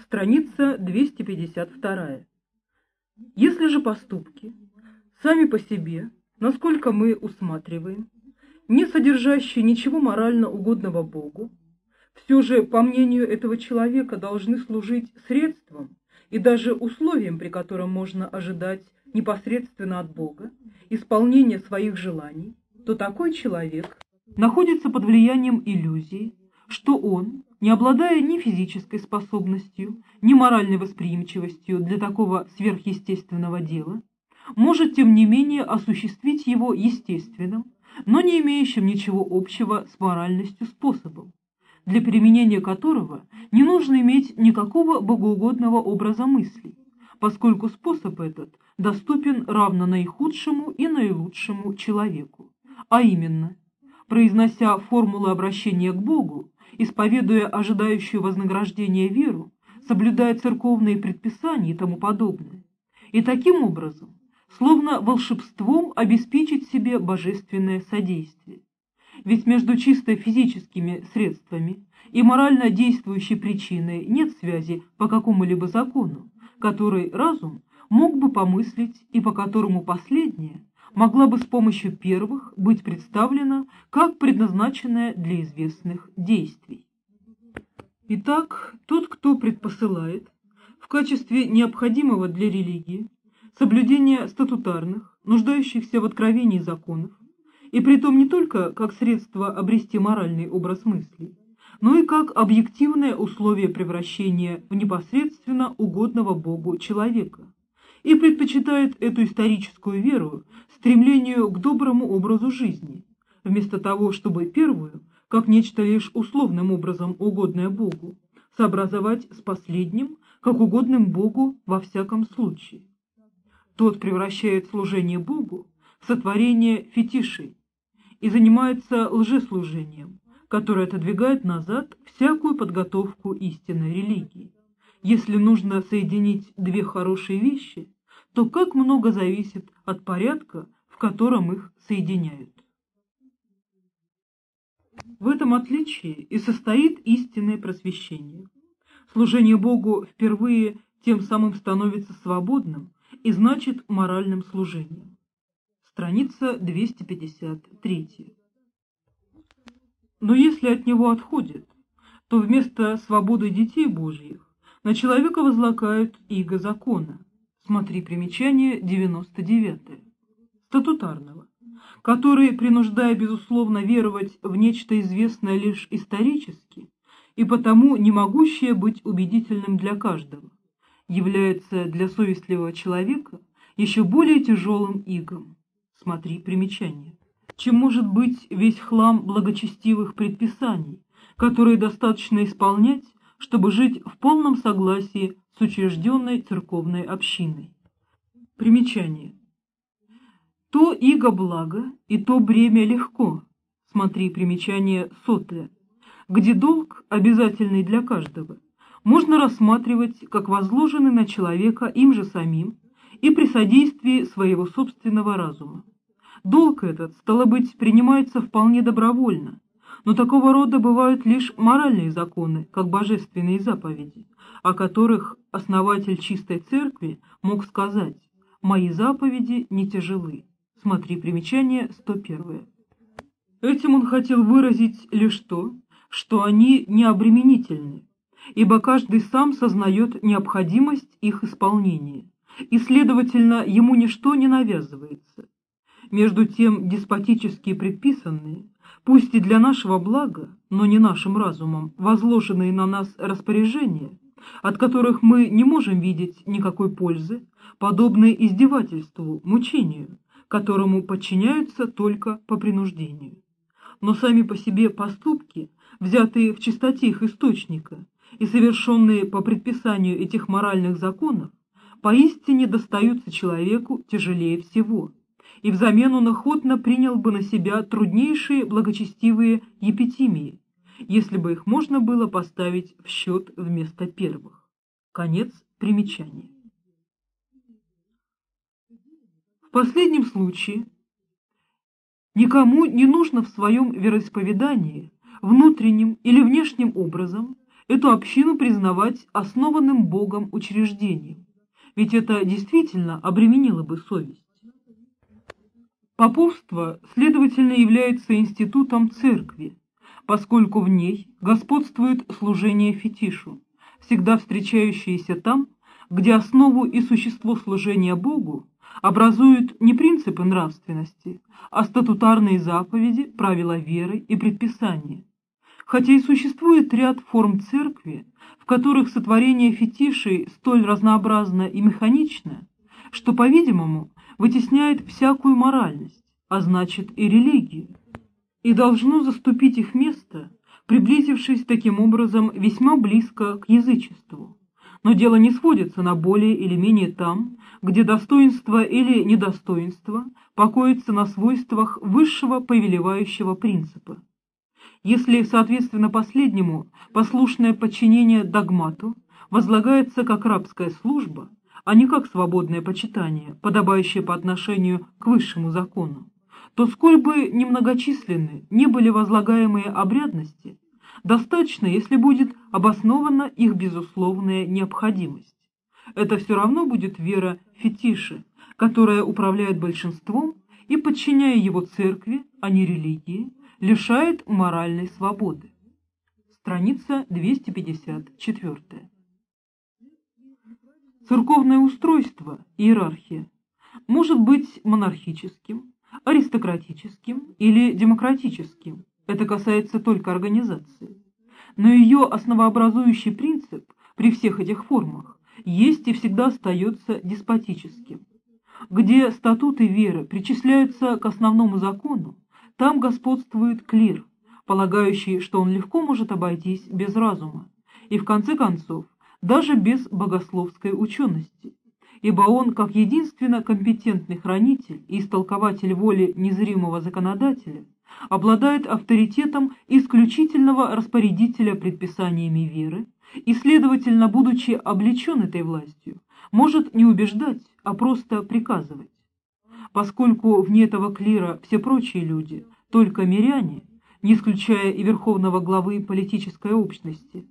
Страница 252. Если же поступки сами по себе, насколько мы усматриваем, не содержащие ничего морально угодного Богу, все же, по мнению этого человека, должны служить средством и даже условием, при котором можно ожидать непосредственно от Бога исполнения своих желаний, то такой человек находится под влиянием иллюзии, что он, не обладая ни физической способностью, ни моральной восприимчивостью для такого сверхъестественного дела, может, тем не менее, осуществить его естественным, но не имеющим ничего общего с моральностью способом, для применения которого не нужно иметь никакого богоугодного образа мыслей, поскольку способ этот доступен равно наихудшему и наилучшему человеку, а именно, произнося формулы обращения к Богу, исповедуя ожидающую вознаграждения веру, соблюдая церковные предписания и тому подобное. И таким образом, словно волшебством обеспечить себе божественное содействие. Ведь между чисто физическими средствами и морально действующей причиной нет связи по какому-либо закону, который разум мог бы помыслить и по которому последняя могла бы с помощью первых быть представлена как предназначенная для известных действий. Итак, тот, кто предпосылает в качестве необходимого для религии соблюдение статутарных, нуждающихся в откровении законов, и притом не только как средство обрести моральный образ мыслей, но и как объективное условие превращения в непосредственно угодного Богу человека, и предпочитает эту историческую веру стремлению к доброму образу жизни, вместо того, чтобы первую, как нечто лишь условным образом угодное Богу, сообразовать с последним, как угодным Богу во всяком случае. Тот превращает служение Богу в сотворение фетишей и занимается лжеслужением, которое отодвигает назад всякую подготовку истинной религии. Если нужно соединить две хорошие вещи, то как много зависит от порядка, в котором их соединяют. В этом отличие и состоит истинное просвещение. Служение Богу впервые тем самым становится свободным и значит моральным служением. Страница 253. Но если от него отходит, то вместо свободы детей Божьих на человека возлагают иго закона, Смотри примечание 99. Статутарного, который, принуждая безусловно веровать в нечто известное лишь исторически и потому не могущее быть убедительным для каждого, является для совестливого человека еще более тяжелым игом. Смотри примечание. Чем может быть весь хлам благочестивых предписаний, которые достаточно исполнять, чтобы жить в полном согласии с учрежденной церковной общиной. Примечание. То иго благо, и то бремя легко. Смотри примечание сотое. Где долг, обязательный для каждого, можно рассматривать как возложенный на человека им же самим и при содействии своего собственного разума. Долг этот, стало быть, принимается вполне добровольно, но такого рода бывают лишь моральные законы, как божественные заповеди, о которых основатель чистой церкви мог сказать «Мои заповеди не тяжелы». Смотри примечание 101. Этим он хотел выразить лишь то, что они необременительны, ибо каждый сам сознает необходимость их исполнения, и, следовательно, ему ничто не навязывается. Между тем, деспотически предписанные, пусть и для нашего блага, но не нашим разумом, возложенные на нас распоряжения, от которых мы не можем видеть никакой пользы, подобные издевательству, мучению, которому подчиняются только по принуждению. Но сами по себе поступки, взятые в чистоте их источника и совершенные по предписанию этих моральных законов, поистине достаются человеку тяжелее всего – и взамен он охотно принял бы на себя труднейшие благочестивые епитимии, если бы их можно было поставить в счет вместо первых. Конец примечания. В последнем случае никому не нужно в своем вероисповедании внутренним или внешним образом эту общину признавать основанным Богом учреждением, ведь это действительно обременило бы совесть. Поповство, следовательно, является институтом церкви, поскольку в ней господствует служение фетишу, всегда встречающееся там, где основу и существо служения Богу образуют не принципы нравственности, а статутарные заповеди, правила веры и предписания. Хотя и существует ряд форм церкви, в которых сотворение фетишей столь разнообразно и механично, что, по-видимому, вытесняет всякую моральность, а значит и религию, и должно заступить их место, приблизившись таким образом весьма близко к язычеству. Но дело не сводится на более или менее там, где достоинство или недостоинство покоится на свойствах высшего повелевающего принципа. Если, соответственно, последнему послушное подчинение догмату возлагается как рабская служба, а не как свободное почитание, подобающее по отношению к высшему закону, то сколь бы немногочисленны не были возлагаемые обрядности, достаточно, если будет обоснована их безусловная необходимость. Это все равно будет вера фетиши, которая управляет большинством и, подчиняя его церкви, а не религии, лишает моральной свободы. Страница 254. Церковное устройство, иерархия, может быть монархическим, аристократическим или демократическим. Это касается только организации. Но ее основообразующий принцип при всех этих формах есть и всегда остается деспотическим. Где статуты веры причисляются к основному закону, там господствует клир, полагающий, что он легко может обойтись без разума, и в конце концов даже без богословской учености, ибо он, как единственно компетентный хранитель и истолкователь воли незримого законодателя, обладает авторитетом исключительного распорядителя предписаниями веры и, следовательно, будучи облечен этой властью, может не убеждать, а просто приказывать. Поскольку вне этого клира все прочие люди, только миряне, не исключая и верховного главы политической общности,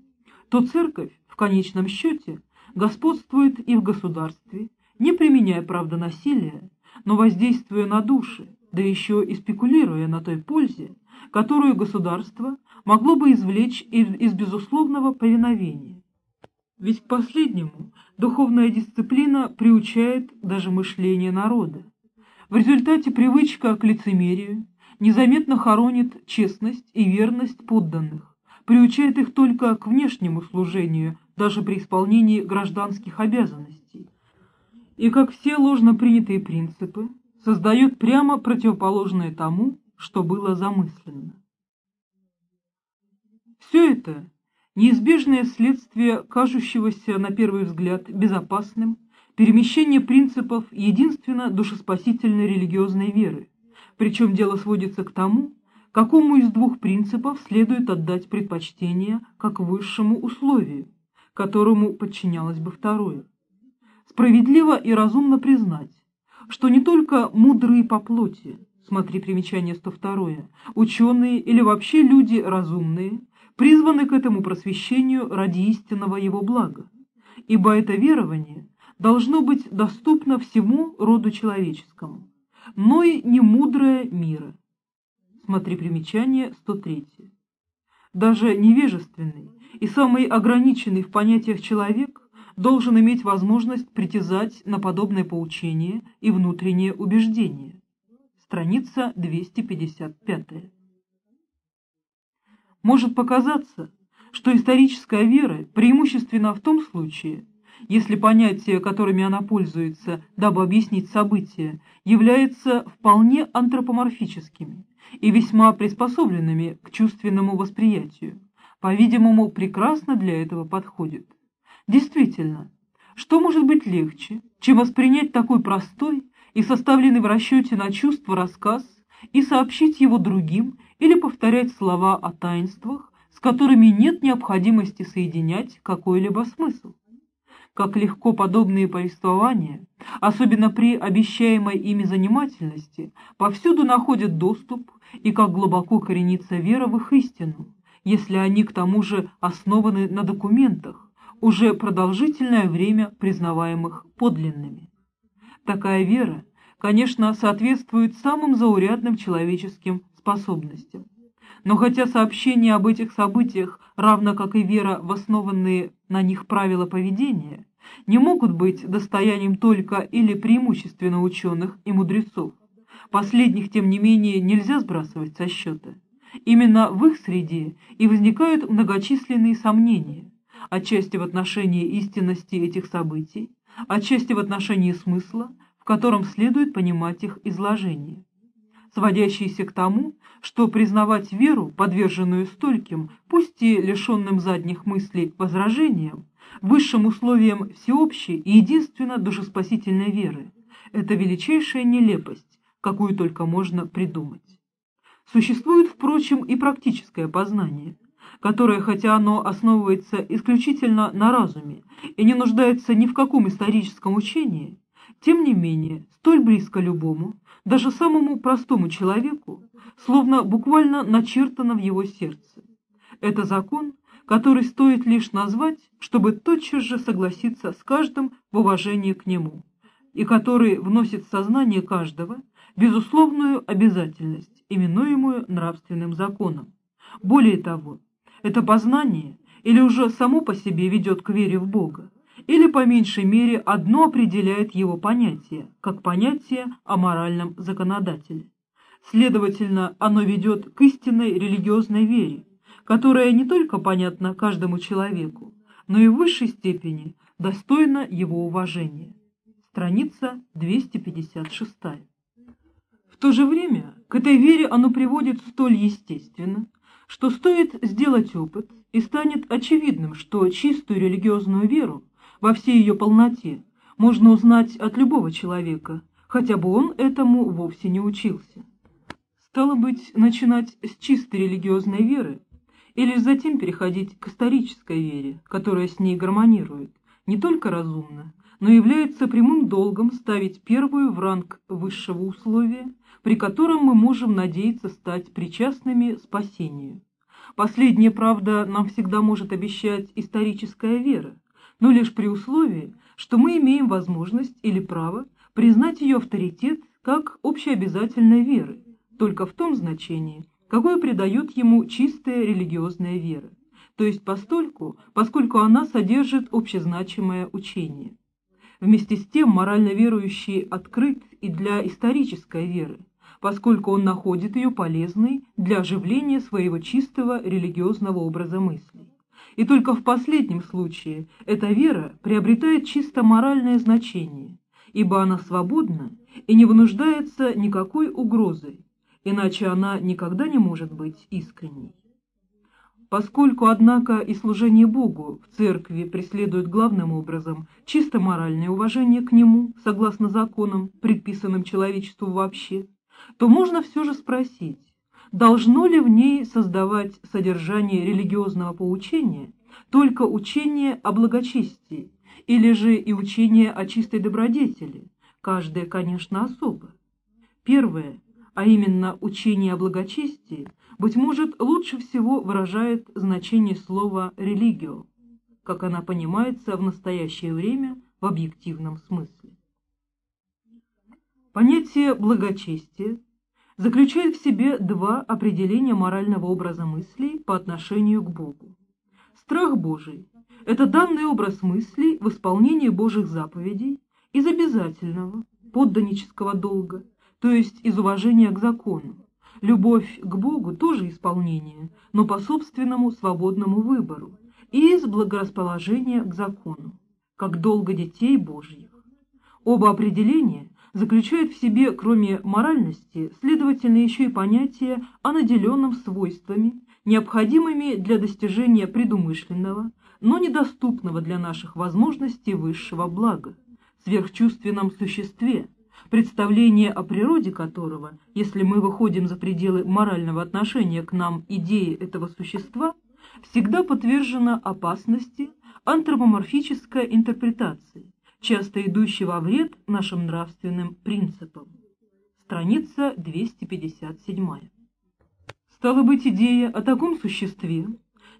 то церковь в конечном счете господствует и в государстве, не применяя, правда, насилия, но воздействуя на души, да еще и спекулируя на той пользе, которую государство могло бы извлечь из безусловного повиновения. Ведь к последнему духовная дисциплина приучает даже мышление народа. В результате привычка к лицемерию незаметно хоронит честность и верность подданных, приучает их только к внешнему служению, даже при исполнении гражданских обязанностей. И, как все ложно принятые принципы, создает прямо противоположное тому, что было замыслено. Все это – неизбежное следствие кажущегося на первый взгляд безопасным перемещения принципов единственно душеспасительной религиозной веры, причем дело сводится к тому, какому из двух принципов следует отдать предпочтение как высшему условию, которому подчинялось бы второе. Справедливо и разумно признать, что не только мудрые по плоти, смотри примечание 102, ученые или вообще люди разумные, призваны к этому просвещению ради истинного его блага, ибо это верование должно быть доступно всему роду человеческому, но и не мудрое мира Смотри примечание 103. Даже невежественный и самый ограниченный в понятиях человек должен иметь возможность притязать на подобное поучение и внутреннее убеждение. Страница 255. Может показаться, что историческая вера преимущественно в том случае, если понятия, которыми она пользуется, дабы объяснить события, являются вполне антропоморфическими, и весьма приспособленными к чувственному восприятию, по-видимому, прекрасно для этого подходит. Действительно, что может быть легче, чем воспринять такой простой и составленный в расчете на чувство рассказ и сообщить его другим или повторять слова о таинствах, с которыми нет необходимости соединять какой-либо смысл? Как легко подобные повествования, особенно при обещаемой ими занимательности, повсюду находят доступ и как глубоко коренится вера в их истину, если они к тому же основаны на документах, уже продолжительное время признаваемых подлинными. Такая вера, конечно, соответствует самым заурядным человеческим способностям. Но хотя сообщения об этих событиях, равно как и вера в основанные на них правила поведения, не могут быть достоянием только или преимущественно ученых и мудрецов, последних, тем не менее, нельзя сбрасывать со счета. Именно в их среде и возникают многочисленные сомнения, отчасти в отношении истинности этих событий, отчасти в отношении смысла, в котором следует понимать их изложение, сводящиеся к тому, что признавать веру, подверженную стольким, пусть и лишенным задних мыслей, возражениям, высшим условием всеобщей и единственно душеспасительной веры, это величайшая нелепость, какую только можно придумать. Существует, впрочем, и практическое познание, которое, хотя оно основывается исключительно на разуме и не нуждается ни в каком историческом учении, тем не менее, столь близко любому, даже самому простому человеку, словно буквально начертано в его сердце. Это закон, который стоит лишь назвать, чтобы тотчас же согласиться с каждым в уважении к нему, и который вносит в сознание каждого безусловную обязательность, именуемую нравственным законом. Более того, это познание или уже само по себе ведет к вере в Бога, или по меньшей мере одно определяет его понятие, как понятие о моральном законодателе. Следовательно, оно ведет к истинной религиозной вере, которая не только понятна каждому человеку, но и в высшей степени достойна его уважения. Страница 256. В то же время к этой вере оно приводит столь естественно, что стоит сделать опыт, и станет очевидным, что чистую религиозную веру во всей ее полноте можно узнать от любого человека, хотя бы он этому вовсе не учился. Стало быть, начинать с чистой религиозной веры и лишь затем переходить к исторической вере, которая с ней гармонирует, не только разумно, но является прямым долгом ставить первую в ранг высшего условия, при котором мы можем надеяться стать причастными спасению. Последнее, правда, нам всегда может обещать историческая вера, но лишь при условии, что мы имеем возможность или право признать ее авторитет как общеобязательной веры, только в том значении, какое придает ему чистая религиозная вера, то есть постольку, поскольку она содержит общезначимое учение. Вместе с тем морально верующий открыт и для исторической веры, поскольку он находит ее полезной для оживления своего чистого религиозного образа мыслей и только в последнем случае эта вера приобретает чисто моральное значение, ибо она свободна и не вынуждается никакой угрозой, иначе она никогда не может быть искренней. Поскольку, однако, и служение Богу в церкви преследует главным образом чисто моральное уважение к Нему, согласно законам, предписанным человечеству вообще, то можно все же спросить, должно ли в ней создавать содержание религиозного поучения только учение о благочестии, или же и учение о чистой добродетели, каждое, конечно, особо. Первое, а именно учение о благочестии, быть может, лучше всего выражает значение слова «религио», как она понимается в настоящее время в объективном смысле. Понятие благочестия заключает в себе два определения морального образа мыслей по отношению к Богу. Страх Божий – это данный образ мыслей в исполнении Божьих заповедей из обязательного, подданнического долга, то есть из уважения к закону. Любовь к Богу тоже исполнение, но по собственному свободному выбору, и из благорасположения к закону, как долга детей Божьих. Оба определения заключает в себе, кроме моральности, следовательно, еще и понятие о наделенном свойствами, необходимыми для достижения предумышленного, но недоступного для наших возможностей высшего блага, сверхчувственном существе, представление о природе которого, если мы выходим за пределы морального отношения к нам идеи этого существа, всегда подвержено опасности антропоморфической интерпретации, часто идущий во вред нашим нравственным принципам. Страница 257. Стало быть, идея о таком существе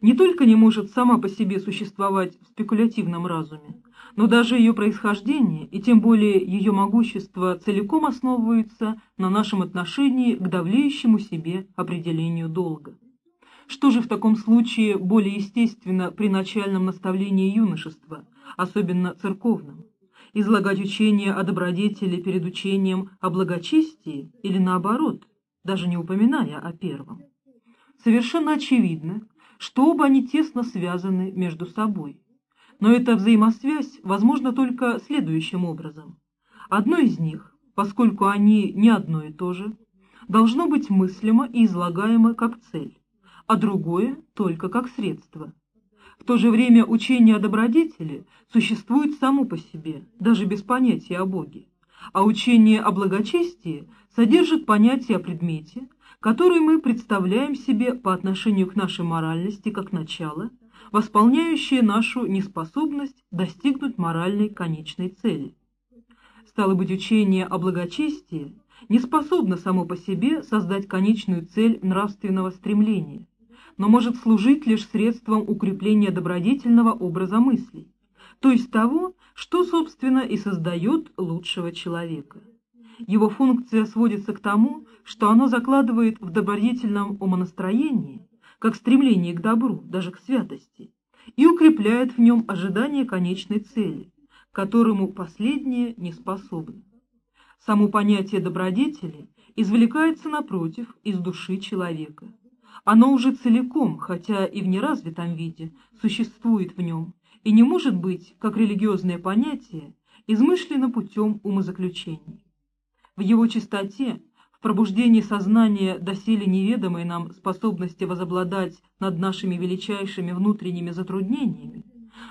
не только не может сама по себе существовать в спекулятивном разуме, но даже ее происхождение и тем более ее могущество целиком основываются на нашем отношении к давлеющему себе определению долга. Что же в таком случае более естественно при начальном наставлении юношества, особенно церковном? Излагать учение о добродетели перед учением о благочестии или наоборот, даже не упоминая о первом? Совершенно очевидно, что оба они тесно связаны между собой. Но эта взаимосвязь возможна только следующим образом. Одно из них, поскольку они не одно и то же, должно быть мыслимо и излагаемо как цель, а другое только как средство. В то же время учение о добродетели существует само по себе, даже без понятия о Боге, а учение о благочестии содержит понятие о предмете, который мы представляем себе по отношению к нашей моральности как начало, восполняющее нашу неспособность достигнуть моральной конечной цели. Стало быть, учение о благочестии не способно само по себе создать конечную цель нравственного стремления, но может служить лишь средством укрепления добродетельного образа мыслей, то есть того, что, собственно, и создает лучшего человека. Его функция сводится к тому, что оно закладывает в добродетельном умонастроении, как стремление к добру, даже к святости, и укрепляет в нем ожидание конечной цели, которому последнее не способно. Само понятие добродетели извлекается, напротив, из души человека. Оно уже целиком, хотя и в неразвитом виде, существует в нем и не может быть, как религиозное понятие, измышлено путем умозаключений. В его чистоте пробуждении сознания доселе неведомой нам способности возобладать над нашими величайшими внутренними затруднениями,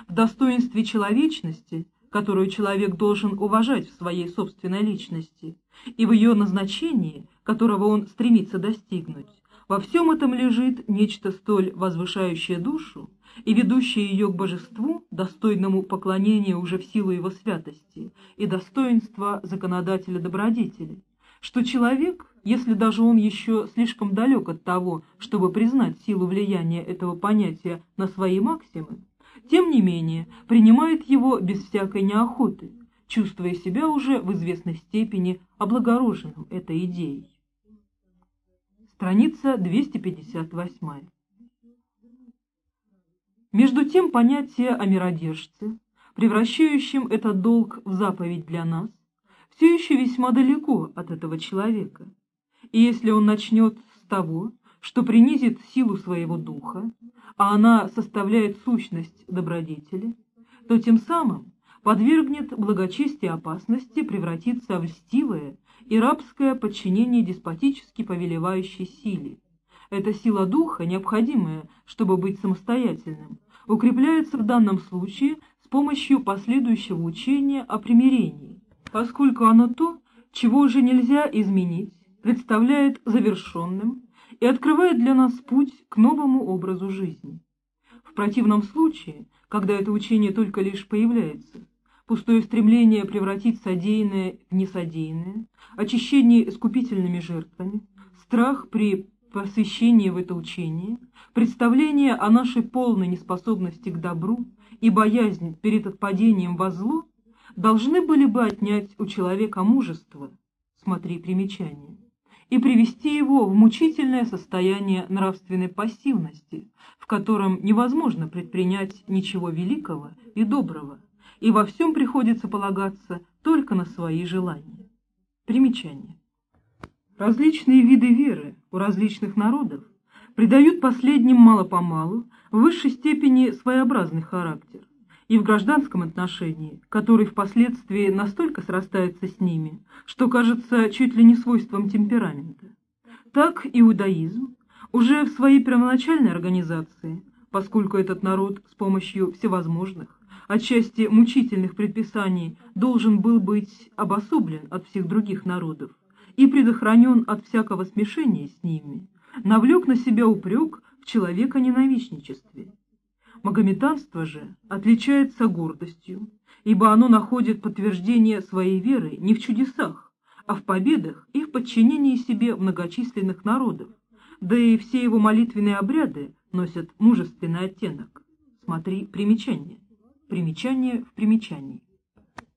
в достоинстве человечности, которую человек должен уважать в своей собственной личности, и в ее назначении, которого он стремится достигнуть, во всем этом лежит нечто столь возвышающее душу и ведущее ее к божеству, достойному поклонения уже в силу его святости и достоинства законодателя добродетели, что человек, если даже он еще слишком далек от того, чтобы признать силу влияния этого понятия на свои максимы, тем не менее принимает его без всякой неохоты, чувствуя себя уже в известной степени облагороженным этой идеей. Страница 258. Между тем понятие о миродержце, превращающем этот долг в заповедь для нас, все еще весьма далеко от этого человека. И если он начнет с того, что принизит силу своего духа, а она составляет сущность добродетели, то тем самым подвергнет благочестие опасности превратиться в льстивое и рабское подчинение деспотически повелевающей силе. Эта сила духа, необходимая, чтобы быть самостоятельным, укрепляется в данном случае с помощью последующего учения о примирении, поскольку оно то, чего уже нельзя изменить, представляет завершенным и открывает для нас путь к новому образу жизни. В противном случае, когда это учение только лишь появляется, пустое стремление превратить содеянное в несодеянное, очищение искупительными жертвами, страх при посвящении в это учение, представление о нашей полной неспособности к добру и боязнь перед отпадением во зло должны были бы отнять у человека мужество, смотри примечание, и привести его в мучительное состояние нравственной пассивности, в котором невозможно предпринять ничего великого и доброго, и во всем приходится полагаться только на свои желания. Примечание. Различные виды веры у различных народов придают последним мало-помалу в высшей степени своеобразный характер и в гражданском отношении, который впоследствии настолько срастается с ними, что кажется чуть ли не свойством темперамента. Так иудаизм уже в своей первоначальной организации, поскольку этот народ с помощью всевозможных, отчасти мучительных предписаний должен был быть обособлен от всех других народов и предохранен от всякого смешения с ними, навлек на себя упрек в человеконенавистничестве Магометанство же отличается гордостью, ибо оно находит подтверждение своей веры не в чудесах, а в победах и в подчинении себе многочисленных народов, да и все его молитвенные обряды носят мужественный оттенок. Смотри примечание. Примечание в примечании.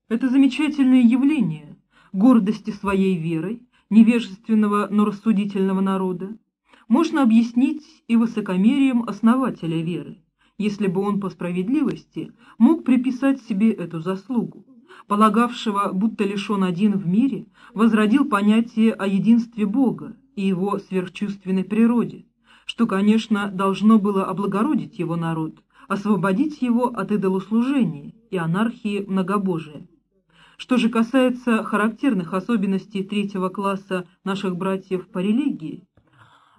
Это замечательное явление гордости своей верой, невежественного, но рассудительного народа, можно объяснить и высокомерием основателя веры, если бы он по справедливости мог приписать себе эту заслугу, полагавшего, будто лишь он один в мире, возродил понятие о единстве Бога и его сверхчувственной природе, что, конечно, должно было облагородить его народ, освободить его от идолослужения и анархии многобожия. Что же касается характерных особенностей третьего класса наших братьев по религии,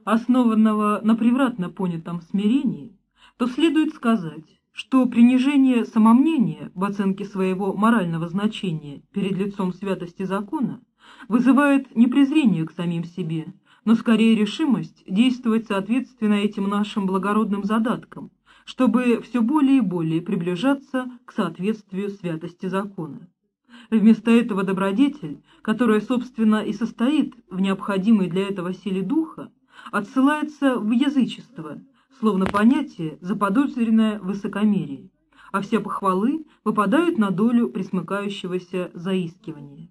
основанного на превратно понятом смирении, то следует сказать, что принижение самомнения в оценке своего морального значения перед лицом святости закона вызывает не презрение к самим себе, но скорее решимость действовать соответственно этим нашим благородным задаткам, чтобы все более и более приближаться к соответствию святости закона. Вместо этого добродетель, которая, собственно, и состоит в необходимой для этого силе духа, отсылается в язычество, словно понятие, заподозренное в высокомерии, а все похвалы выпадают на долю присмыкающегося заискивания.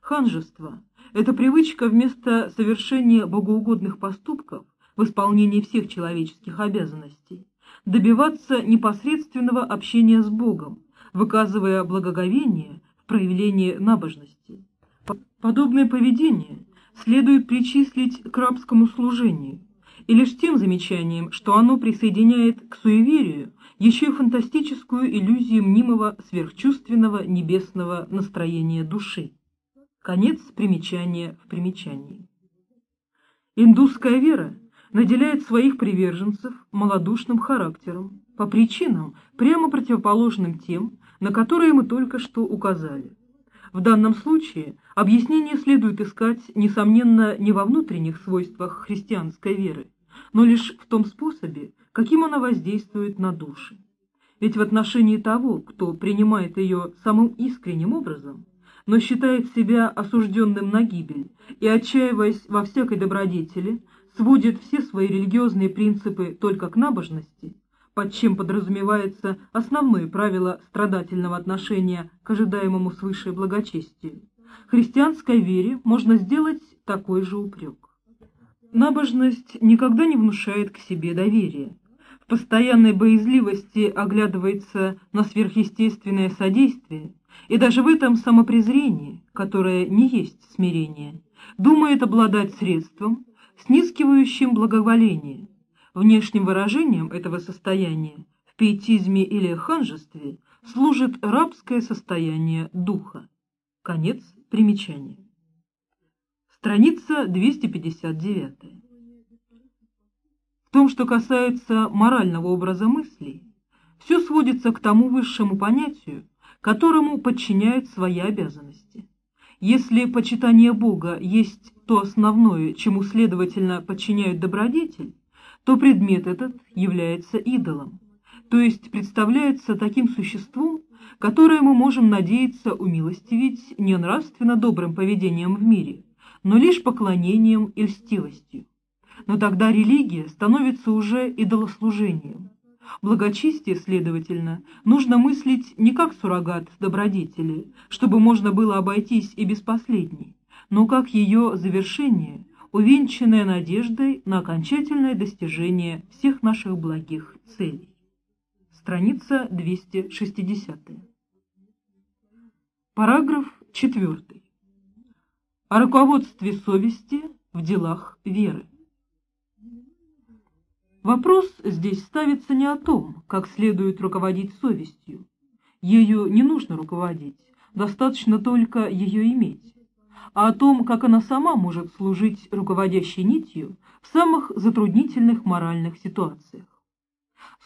Ханжество – это привычка вместо совершения богоугодных поступков в исполнении всех человеческих обязанностей добиваться непосредственного общения с Богом, выказывая благоговение проявление набожности. Подобное поведение следует причислить к рабскому служению, и лишь тем замечанием, что оно присоединяет к суеверию еще и фантастическую иллюзию мнимого сверхчувственного небесного настроения души. Конец примечания в примечании. Индусская вера наделяет своих приверженцев малодушным характером по причинам, прямо противоположным тем, на которые мы только что указали. В данном случае объяснение следует искать, несомненно, не во внутренних свойствах христианской веры, но лишь в том способе, каким она воздействует на души. Ведь в отношении того, кто принимает ее самым искренним образом, но считает себя осужденным на гибель и, отчаиваясь во всякой добродетели, сводит все свои религиозные принципы только к набожности, под чем подразумевается основное правило страдательного отношения к ожидаемому свыше благочестию, христианской вере можно сделать такой же упрек. Набожность никогда не внушает к себе доверия. В постоянной боязливости оглядывается на сверхъестественное содействие, и даже в этом самопрезрении, которое не есть смирение, думает обладать средством, снискивающим благоволение, Внешним выражением этого состояния в пиетизме или ханжестве служит рабское состояние духа. Конец примечания. Страница 259. В том, что касается морального образа мыслей, все сводится к тому высшему понятию, которому подчиняют свои обязанности. Если почитание Бога есть то основное, чему, следовательно, подчиняют добродетель, то предмет этот является идолом, то есть представляется таким существом, которое мы можем надеяться умилостивить не нравственно добрым поведением в мире, но лишь поклонением и льстивостью. Но тогда религия становится уже идолослужением. Благочестие, следовательно, нужно мыслить не как суррогат добродетели, чтобы можно было обойтись и без последней, но как ее завершение – увенчанная надеждой на окончательное достижение всех наших благих целей. Страница 260. Параграф 4. О руководстве совести в делах веры. Вопрос здесь ставится не о том, как следует руководить совестью. Ею не нужно руководить, достаточно только ее иметь а о том, как она сама может служить руководящей нитью в самых затруднительных моральных ситуациях.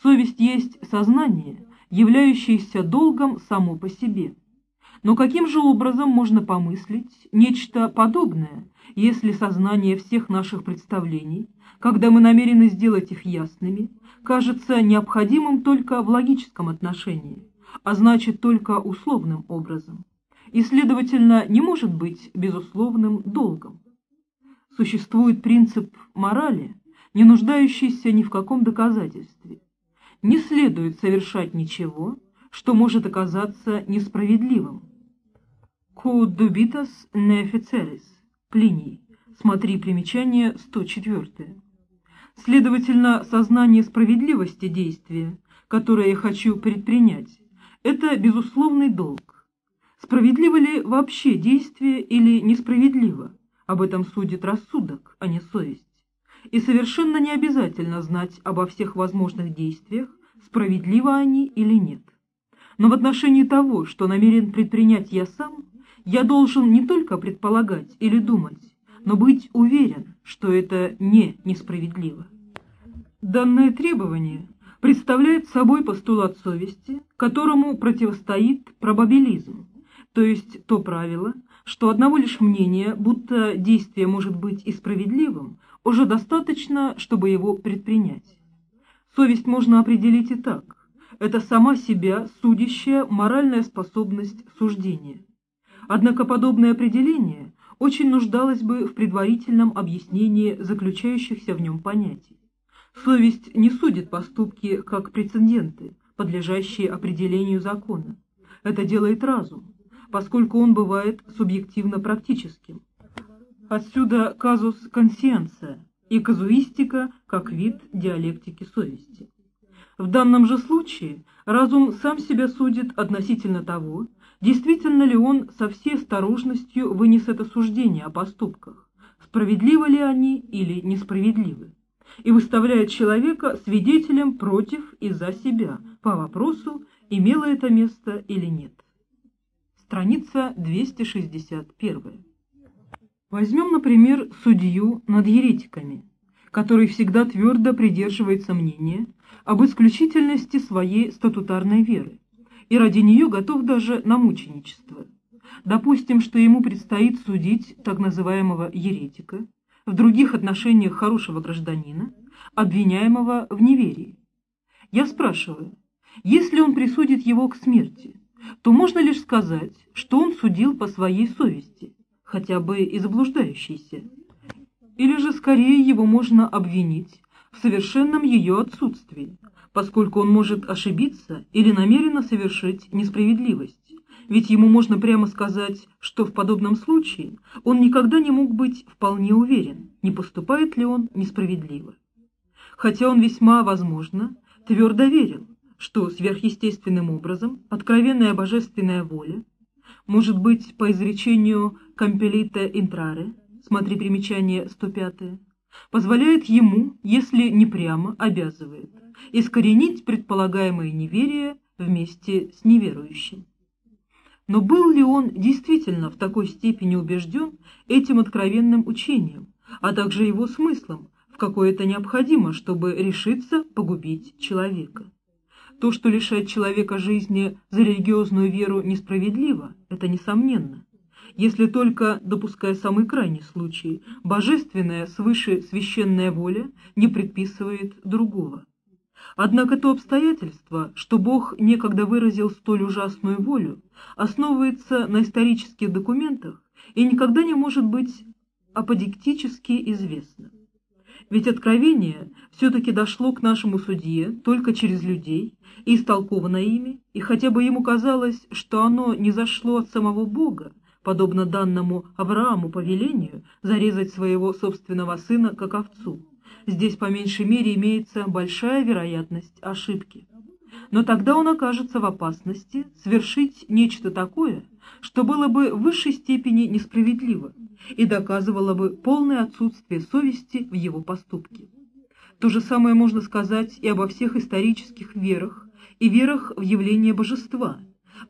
Совесть есть сознание, являющееся долгом само по себе. Но каким же образом можно помыслить нечто подобное, если сознание всех наших представлений, когда мы намерены сделать их ясными, кажется необходимым только в логическом отношении, а значит только условным образом? и, следовательно, не может быть безусловным долгом. Существует принцип морали, не нуждающийся ни в каком доказательстве. Не следует совершать ничего, что может оказаться несправедливым. Quod dubitas ne officialis. Плиний. Смотри примечание 104. Следовательно, сознание справедливости действия, которое я хочу предпринять, это безусловный долг. Справедливо ли вообще действие или несправедливо? Об этом судит рассудок, а не совесть. И совершенно не обязательно знать обо всех возможных действиях, справедливо они или нет. Но в отношении того, что намерен предпринять я сам, я должен не только предполагать или думать, но быть уверен, что это не несправедливо. Данное требование представляет собой постулат совести, которому противостоит пробабилизм, то есть то правило, что одного лишь мнения, будто действие может быть и справедливым, уже достаточно, чтобы его предпринять. Совесть можно определить и так. Это сама себя судящая моральная способность суждения. Однако подобное определение очень нуждалось бы в предварительном объяснении заключающихся в нем понятий. Совесть не судит поступки как прецеденты, подлежащие определению закона. Это делает разум, поскольку он бывает субъективно-практическим. Отсюда казус консиенция и казуистика как вид диалектики совести. В данном же случае разум сам себя судит относительно того, Действительно ли он со всей осторожностью вынес это суждение о поступках, справедливы ли они или несправедливы, и выставляет человека свидетелем против и за себя по вопросу, имело это место или нет. Страница 261. Возьмем, например, судью над еретиками, который всегда твердо придерживается мнения об исключительности своей статутарной веры и ради нее готов даже на мученичество. Допустим, что ему предстоит судить так называемого еретика, в других отношениях хорошего гражданина, обвиняемого в неверии. Я спрашиваю, если он присудит его к смерти, то можно лишь сказать, что он судил по своей совести, хотя бы и заблуждающейся, или же скорее его можно обвинить в совершенном ее отсутствии, поскольку он может ошибиться или намеренно совершить несправедливость. Ведь ему можно прямо сказать, что в подобном случае он никогда не мог быть вполне уверен, не поступает ли он несправедливо. Хотя он весьма, возможно, твердо верил, что сверхъестественным образом откровенная божественная воля может быть по изречению «компелита интраре», смотри примечание 105, позволяет ему, если не прямо, обязывает искоренить предполагаемое неверие вместе с неверующим. Но был ли он действительно в такой степени убежден этим откровенным учением, а также его смыслом, в какое это необходимо, чтобы решиться погубить человека? То, что лишает человека жизни за религиозную веру несправедливо, это несомненно. Если только, допуская самый крайний случай, божественная свыше священная воля не предписывает другого. Однако то обстоятельство, что Бог некогда выразил столь ужасную волю, основывается на исторических документах и никогда не может быть аподиктически известно. Ведь откровение все-таки дошло к нашему судье только через людей и истолковано ими, и хотя бы ему казалось, что оно не зашло от самого Бога, подобно данному Аврааму повелению зарезать своего собственного сына как овцу, здесь по меньшей мере имеется большая вероятность ошибки. Но тогда он окажется в опасности совершить нечто такое, что было бы в высшей степени несправедливо и доказывало бы полное отсутствие совести в его поступке. То же самое можно сказать и обо всех исторических верах и верах в явление божества,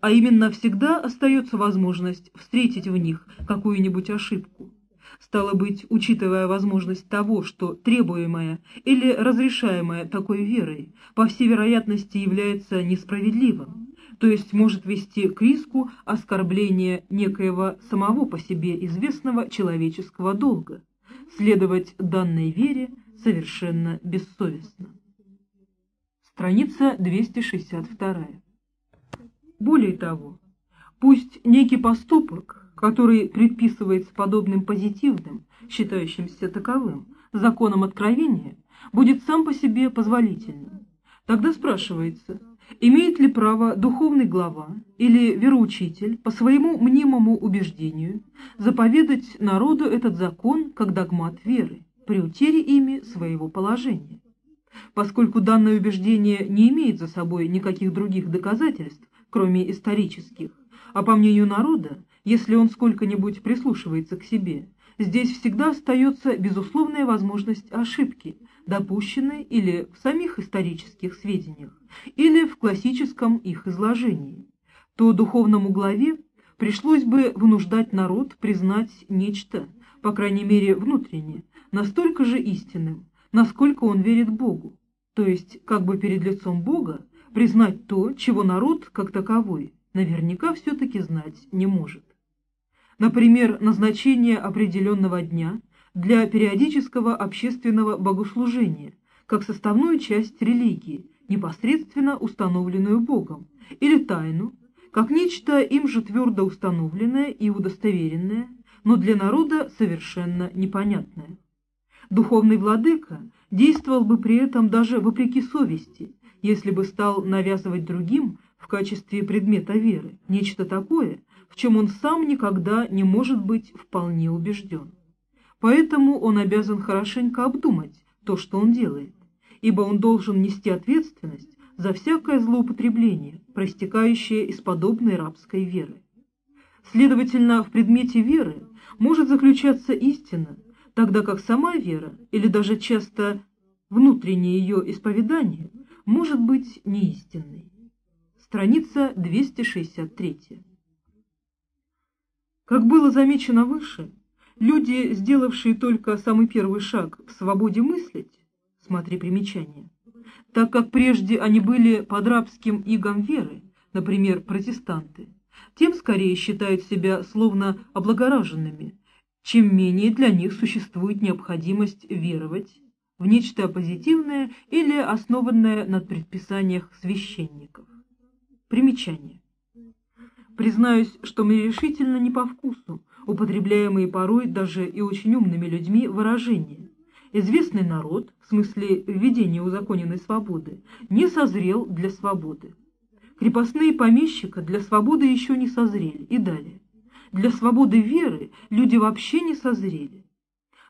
а именно всегда остается возможность встретить в них какую-нибудь ошибку. Стало быть, учитывая возможность того, что требуемое или разрешаемое такой верой, по всей вероятности является несправедливым, то есть может вести к риску оскорбления некоего самого по себе известного человеческого долга, следовать данной вере совершенно бессовестно. Страница 262. Более того, пусть некий поступок который предписывается подобным позитивным, считающимся таковым, законом откровения, будет сам по себе позволительным. Тогда спрашивается, имеет ли право духовный глава или вероучитель по своему мнимому убеждению заповедать народу этот закон как догмат веры при утере ими своего положения? Поскольку данное убеждение не имеет за собой никаких других доказательств, кроме исторических, а по мнению народа, если он сколько-нибудь прислушивается к себе, здесь всегда остается безусловная возможность ошибки, допущенной или в самих исторических сведениях, или в классическом их изложении, то духовному главе пришлось бы вынуждать народ признать нечто, по крайней мере внутренне, настолько же истинным, насколько он верит Богу, то есть как бы перед лицом Бога признать то, чего народ, как таковой, наверняка все-таки знать не может. Например, назначение определенного дня для периодического общественного богослужения, как составную часть религии, непосредственно установленную Богом, или тайну, как нечто им же твердо установленное и удостоверенное, но для народа совершенно непонятное. Духовный владыка действовал бы при этом даже вопреки совести, если бы стал навязывать другим в качестве предмета веры нечто такое, в чем он сам никогда не может быть вполне убежден. Поэтому он обязан хорошенько обдумать то, что он делает, ибо он должен нести ответственность за всякое злоупотребление, проистекающее из подобной рабской веры. Следовательно, в предмете веры может заключаться истина, тогда как сама вера, или даже часто внутреннее ее исповедание, может быть неистинной. Страница 263. Как было замечено выше, люди, сделавшие только самый первый шаг к свободе мыслить, смотри примечание, так как прежде они были под рабским игом веры, например, протестанты, тем скорее считают себя словно облагораженными, чем менее для них существует необходимость веровать в нечто позитивное или основанное на предписаниях священников. Примечание. Признаюсь, что мне решительно не по вкусу употребляемые порой даже и очень умными людьми выражения. Известный народ, в смысле введения узаконенной свободы, не созрел для свободы. Крепостные помещика для свободы еще не созрели и далее. Для свободы веры люди вообще не созрели.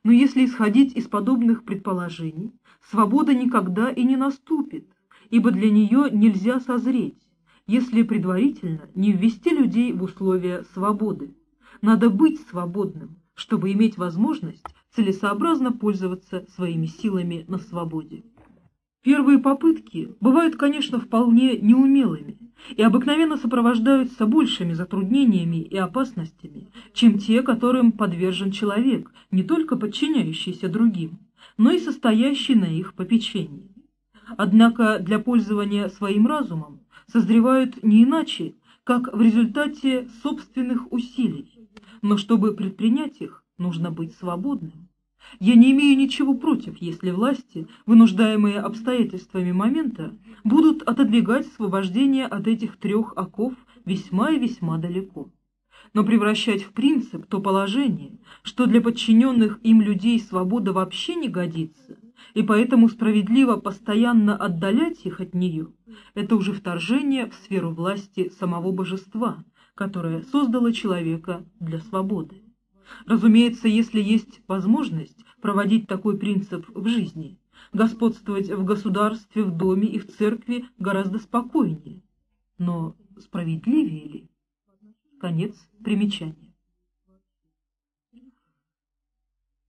Но если исходить из подобных предположений, свобода никогда и не наступит, ибо для нее нельзя созреть, если предварительно не ввести людей в условия свободы. Надо быть свободным, чтобы иметь возможность целесообразно пользоваться своими силами на свободе. Первые попытки бывают, конечно, вполне неумелыми и обыкновенно сопровождаются большими затруднениями и опасностями, чем те, которым подвержен человек, не только подчиняющийся другим, но и состоящий на их попечении. Однако для пользования своим разумом созревают не иначе, как в результате собственных усилий, но чтобы предпринять их, нужно быть свободным. Я не имею ничего против, если власти, вынуждаемые обстоятельствами момента, будут отодвигать освобождение от этих трех оков весьма и весьма далеко. Но превращать в принцип то положение, что для подчиненных им людей свобода вообще не годится, и поэтому справедливо постоянно отдалять их от нее, это уже вторжение в сферу власти самого божества, которое создало человека для свободы. Разумеется, если есть возможность проводить такой принцип в жизни, господствовать в государстве, в доме и в церкви гораздо спокойнее. Но справедливее ли? Конец примечания.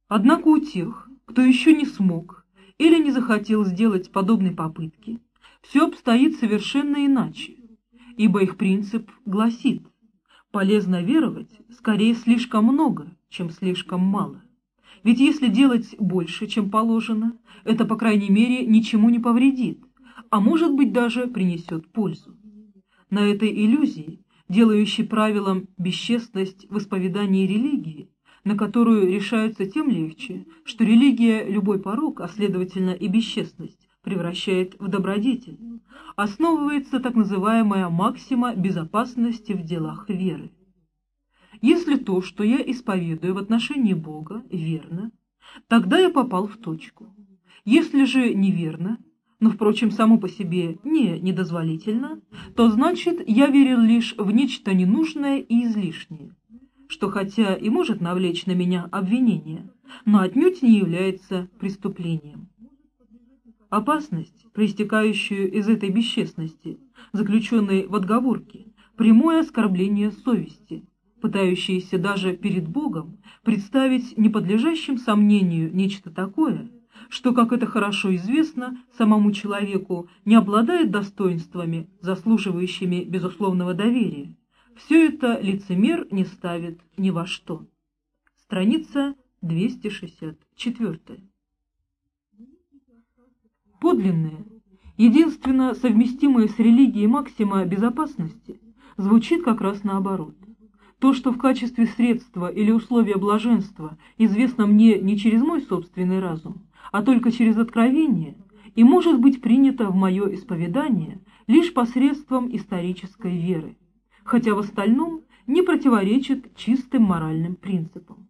Однако у тех, кто еще не смог или не захотел сделать подобной попытки, все обстоит совершенно иначе, ибо их принцип гласит Полезно веровать скорее слишком много, чем слишком мало. Ведь если делать больше, чем положено, это, по крайней мере, ничему не повредит, а может быть даже принесет пользу. На этой иллюзии, делающей правилом бесчестность в исповедании религии, на которую решаются тем легче, что религия – любой порог, а следовательно и бесчестность, превращает в добродетель, основывается так называемая максима безопасности в делах веры. Если то, что я исповедую в отношении Бога, верно, тогда я попал в точку. Если же неверно, но, впрочем, само по себе не недозволительно, то значит, я верил лишь в нечто ненужное и излишнее, что хотя и может навлечь на меня обвинение, но отнюдь не является преступлением. Опасность, проистекающую из этой бесчестности, заключенной в отговорке, прямое оскорбление совести, пытающееся даже перед Богом представить неподлежащим сомнению нечто такое – что, как это хорошо известно, самому человеку не обладает достоинствами, заслуживающими безусловного доверия. Все это лицемер не ставит ни во что. Страница 264. Подлинная, единственно совместимая с религией максима безопасности, звучит как раз наоборот. То, что в качестве средства или условия блаженства известно мне не через мой собственный разум, а только через откровение, и может быть принято в мое исповедание лишь посредством исторической веры, хотя в остальном не противоречит чистым моральным принципам.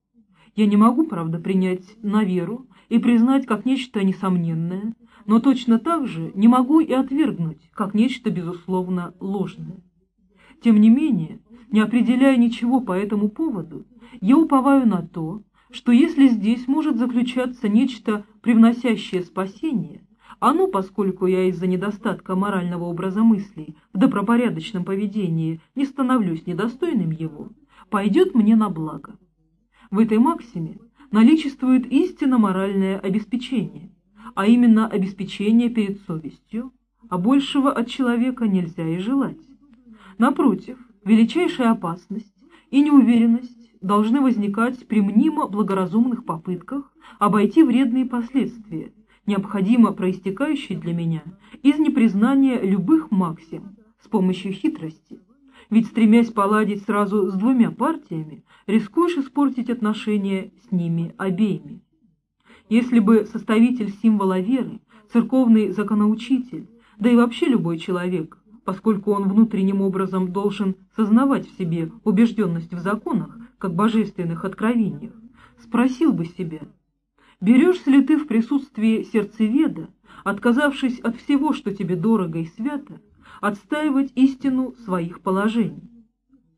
Я не могу, правда, принять на веру и признать как нечто несомненное, но точно так же не могу и отвергнуть как нечто, безусловно, ложное. Тем не менее, не определяя ничего по этому поводу, я уповаю на то, что если здесь может заключаться нечто, привносящее спасение, оно, поскольку я из-за недостатка морального образа мыслей в добропорядочном поведении не становлюсь недостойным его, пойдет мне на благо. В этой максиме наличествует истинно моральное обеспечение, а именно обеспечение перед совестью, а большего от человека нельзя и желать. Напротив, величайшая опасность и неуверенность должны возникать при мнимо благоразумных попытках обойти вредные последствия, необходимо проистекающие для меня из непризнания любых максим с помощью хитрости. Ведь стремясь поладить сразу с двумя партиями, рискуешь испортить отношения с ними обеими. Если бы составитель символа веры, церковный законоучитель, да и вообще любой человек, поскольку он внутренним образом должен сознавать в себе убежденность в законах, как божественных откровениях, спросил бы себя, берешься ли ты в присутствии сердцеведа, отказавшись от всего, что тебе дорого и свято, отстаивать истину своих положений,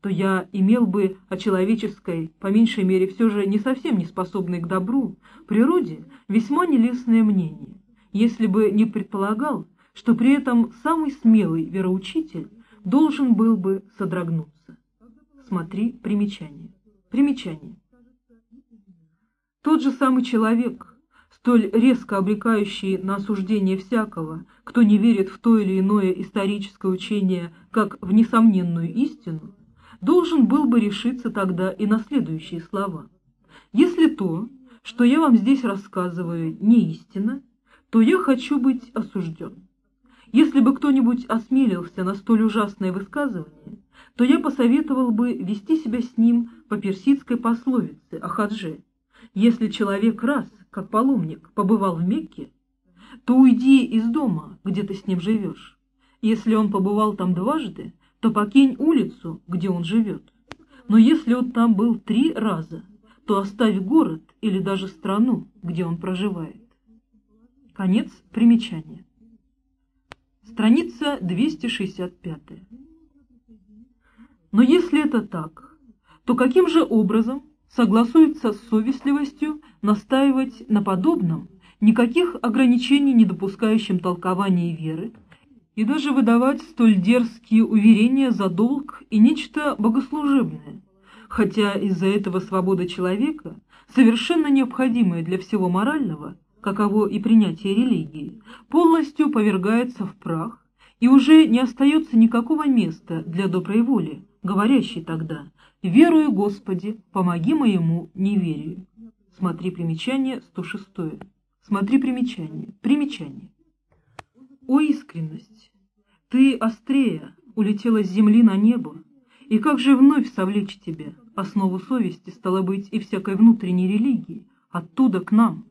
то я имел бы о человеческой, по меньшей мере все же не совсем не способной к добру, природе весьма нелестное мнение, если бы не предполагал, что при этом самый смелый вероучитель должен был бы содрогнуться. Смотри примечание. Примечание. Тот же самый человек, столь резко обрекающий на осуждение всякого, кто не верит в то или иное историческое учение как в несомненную истину, должен был бы решиться тогда и на следующие слова. Если то, что я вам здесь рассказываю, не истина, то я хочу быть осужден. Если бы кто-нибудь осмелился на столь ужасное высказывание, то я посоветовал бы вести себя с ним по персидской пословице о хадже. Если человек раз, как паломник, побывал в Мекке, то уйди из дома, где ты с ним живешь. Если он побывал там дважды, то покинь улицу, где он живет. Но если он там был три раза, то оставь город или даже страну, где он проживает. Конец примечания. Страница 265. Но если это так, то каким же образом согласуется с совестливостью настаивать на подобном, никаких ограничений не допускающем толкования веры, и даже выдавать столь дерзкие уверения за долг и нечто богослужебное, хотя из-за этого свобода человека, совершенно необходимая для всего морального, каково и принятие религии, полностью повергается в прах, и уже не остается никакого места для доброй воли, говорящий тогда «Верую, Господи, помоги моему неверию». Смотри примечание 106. Смотри примечание. Примечание. О искренность! Ты острее улетела с земли на небо, и как же вновь совлечь тебя, основу совести, стало быть, и всякой внутренней религии, оттуда к нам?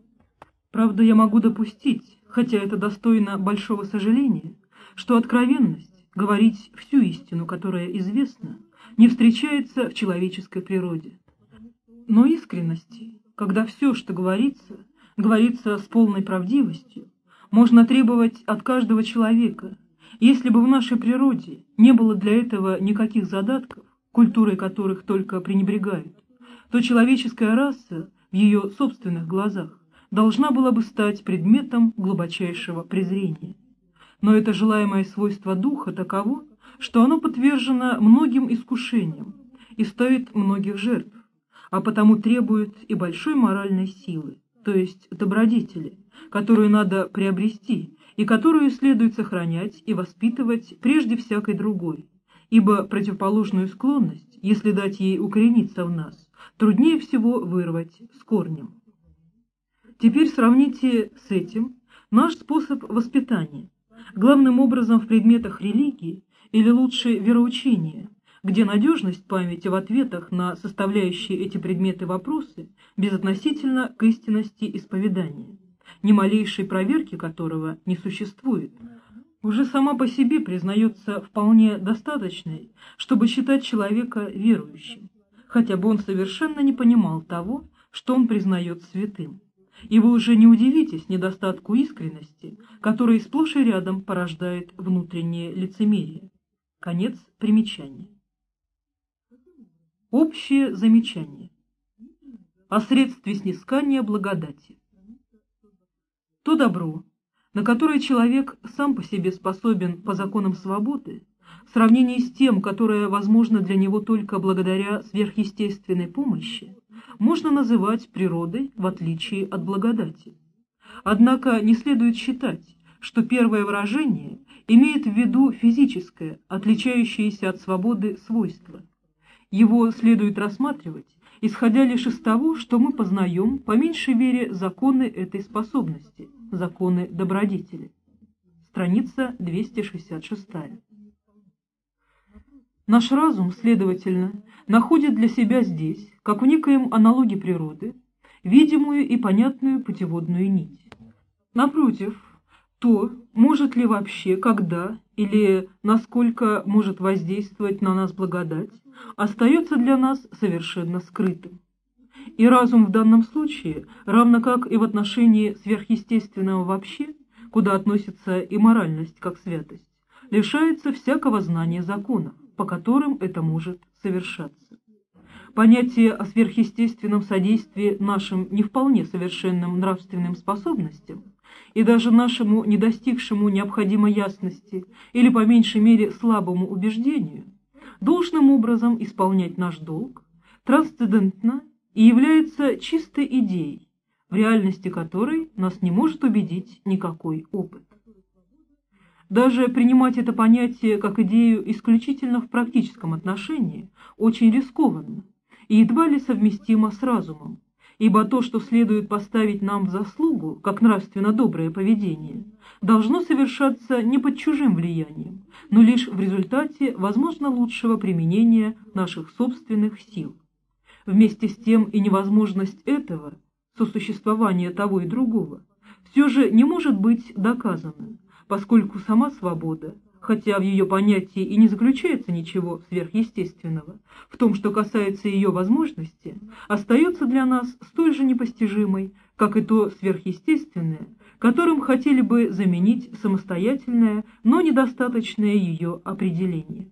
Правда, я могу допустить, хотя это достойно большого сожаления, что откровенность говорить всю истину, которая известна, не встречается в человеческой природе. Но искренности, когда все, что говорится, говорится с полной правдивостью, можно требовать от каждого человека, если бы в нашей природе не было для этого никаких задатков, культурой которых только пренебрегают, то человеческая раса в ее собственных глазах должна была бы стать предметом глубочайшего презрения. Но это желаемое свойство духа таково, что оно подвержено многим искушениям и стоит многих жертв, а потому требует и большой моральной силы, то есть добродетели, которую надо приобрести и которую следует сохранять и воспитывать прежде всякой другой, ибо противоположную склонность, если дать ей укорениться в нас, труднее всего вырвать с корнем. Теперь сравните с этим наш способ воспитания, главным образом в предметах религии или лучше вероучения, где надежность памяти в ответах на составляющие эти предметы вопросы безотносительно к истинности исповедания, ни малейшей проверки которого не существует, уже сама по себе признается вполне достаточной, чтобы считать человека верующим, хотя бы он совершенно не понимал того, что он признает святым. И вы уже не удивитесь недостатку искренности, который сплошь и рядом порождает внутреннее лицемерие. Конец примечания. Общее замечание. О средстве снискания благодати. То добро, на которое человек сам по себе способен по законам свободы, в сравнении с тем, которое возможно для него только благодаря сверхъестественной помощи, можно называть природой в отличие от благодати. Однако не следует считать, что первое выражение имеет в виду физическое, отличающееся от свободы свойство – его следует рассматривать, исходя лишь из того, что мы познаем, по меньшей мере, законы этой способности, законы добродетели. Страница 266. Наш разум, следовательно, находит для себя здесь, как в некоем аналоге природы, видимую и понятную путеводную нить. Напротив, то, может ли вообще, когда или насколько может воздействовать на нас благодать, остается для нас совершенно скрытым. И разум в данном случае, равно как и в отношении сверхъестественного вообще, куда относится и моральность как святость, лишается всякого знания законов, по которым это может совершаться. Понятие о сверхъестественном содействии нашим не вполне совершенным нравственным способностям и даже нашему недостигшему необходимой ясности или по меньшей мере слабому убеждению, должным образом исполнять наш долг, трансцендентно и является чистой идеей, в реальности которой нас не может убедить никакой опыт. Даже принимать это понятие как идею исключительно в практическом отношении очень рискованно и едва ли совместимо с разумом, ибо то, что следует поставить нам в заслугу, как нравственно доброе поведение, должно совершаться не под чужим влиянием, но лишь в результате, возможно, лучшего применения наших собственных сил. Вместе с тем и невозможность этого, сосуществования того и другого, все же не может быть доказана, поскольку сама свобода хотя в ее понятии и не заключается ничего сверхъестественного, в том, что касается ее возможности, остается для нас столь же непостижимой, как и то сверхъестественное, которым хотели бы заменить самостоятельное, но недостаточное ее определение.